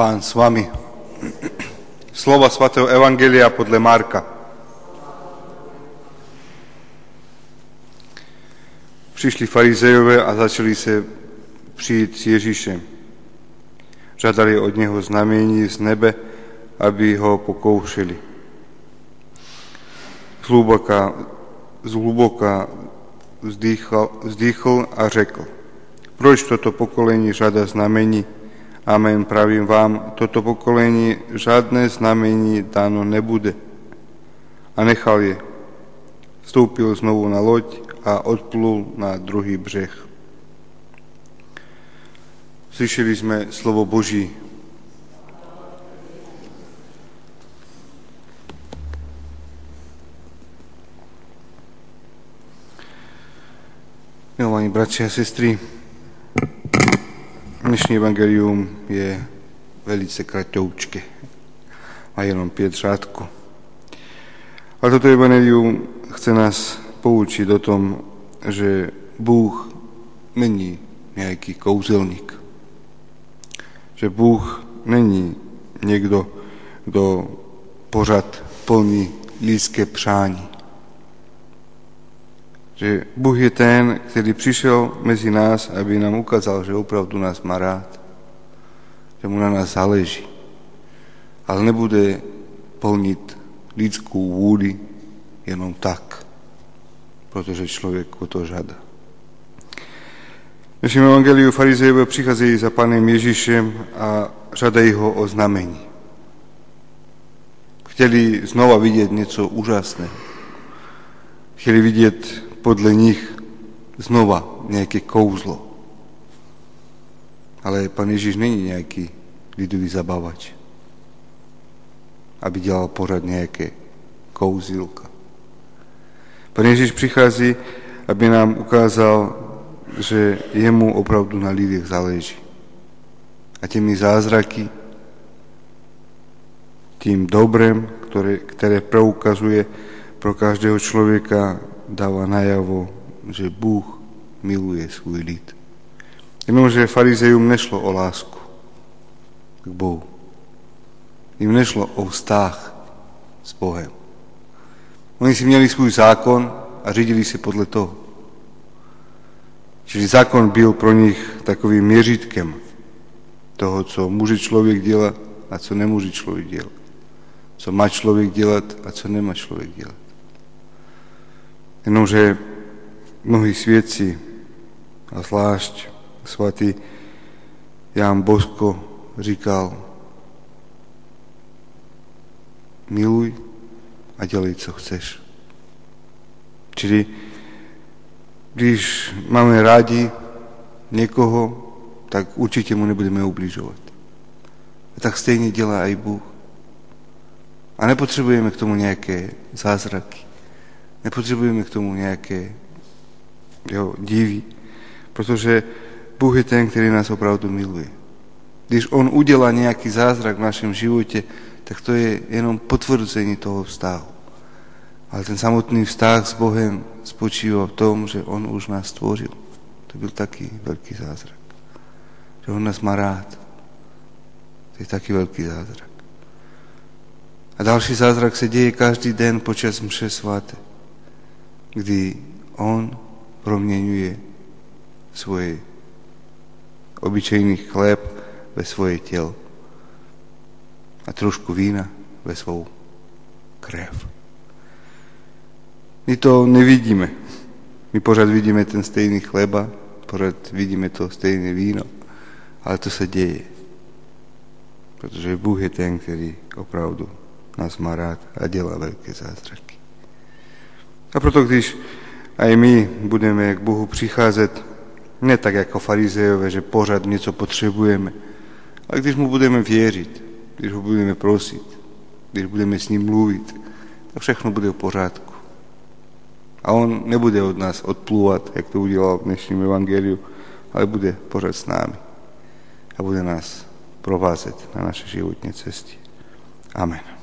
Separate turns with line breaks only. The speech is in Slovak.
Pán s vami. Slova svatého Evangelia podľa Marka. Přišli farizejové a začali se přijít s Ježíšem. Žadali od něho znamení z nebe, aby ho pokoušeli. Zhluboka, zhluboka vzdýchl, vzdýchl a řekl, proč toto pokolení žada znamení, Amen, pravím vám, toto pokolení žádné znamení dáno nebude. A nechal je. Vstoupil znovu na loď a odplul na druhý břeh. Slyšeli jsme slovo Boží. Milovaní bratři a sestry, Dnešní evangelium je velice kratoučké. Má jenom pět řádků. A toto evangelium chce nás poučiť o tom, že Bůh není nějaký kouzelník. Že Bůh není někdo, kdo pořad plní lidské přání že Bůh je ten, který přišel mezi nás, aby nám ukázal, že opravdu nás má rád, že mu na nás záleží, ale nebude plnit lidskou vůli jenom tak, protože člověk o to žádá. V našem evangeliu farizejové přicházejí za panem Ježíšem a žádají ho o znamení. Chtěli znova vidět něco úžasného. Chtěli vidět podľa nich znova nejaké kouzlo. Ale pán Ježiš není nejaký lidový zabavač, aby dělal pořád nejaké kouzilka. Pán Ježiš prichází, aby nám ukázal, že jemu opravdu na lidech záleží. A tými zázraky, tým dobrem, ktoré, ktoré preukazuje pro každého človeka, dáva najavo, že Bůh miluje svůj lid. Jenomže farizejům nešlo o lásku k Bohu. Im nešlo o vztah s Bohem. Oni si měli svůj zákon a řídili se podle toho. Čili zákon byl pro nich takovým měřítkem toho, co může člověk dělat a co nemůže člověk dělat. Co má člověk dělat a co nemá člověk dělat. Jenomže mnohí svietci, a zvlášť svatý Ján Bosko říkal, miluj a dělej, co chceš. Čili když máme rádi někoho, tak určitě mu nebudeme ubližovat. A tak stejně dělá i Bůh. A nepotřebujeme k tomu nějaké zázraky. Nepotřebujeme k tomu nějaké jo, divy, protože Bůh je ten, který nás opravdu miluje. Když On udělá nějaký zázrak v našem životě, tak to je jenom potvrzení toho vztahu. Ale ten samotný vztah s Bohem spočíval v tom, že On už nás stvořil. To byl taky velký zázrak. Že On nás má rád. To je taky velký zázrak. A další zázrak se děje každý den počas mše svaté kdy on proměňuje svoj obyčejný chléb ve svoje tělo a trošku vína ve svou krev. My to nevidíme. My pořád vidíme ten stejný chleba, pořád vidíme to stejné víno, ale to se děje. Protože Bůh je ten, který opravdu nás má rád a dělá veľké zázraky. A proto, když aj my budeme k Bohu přicházet, ne tak jako farizejové, že pořád něco potřebujeme, ale když mu budeme věřit, když ho budeme prosit, když budeme s ním mluvit, tak všechno bude v pořádku. A on nebude od nás odplúvať, jak to udělal v dnešním evangeliu, ale bude pořád s námi a bude nás provázet na naše životní cestě. Amen.